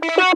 Beep,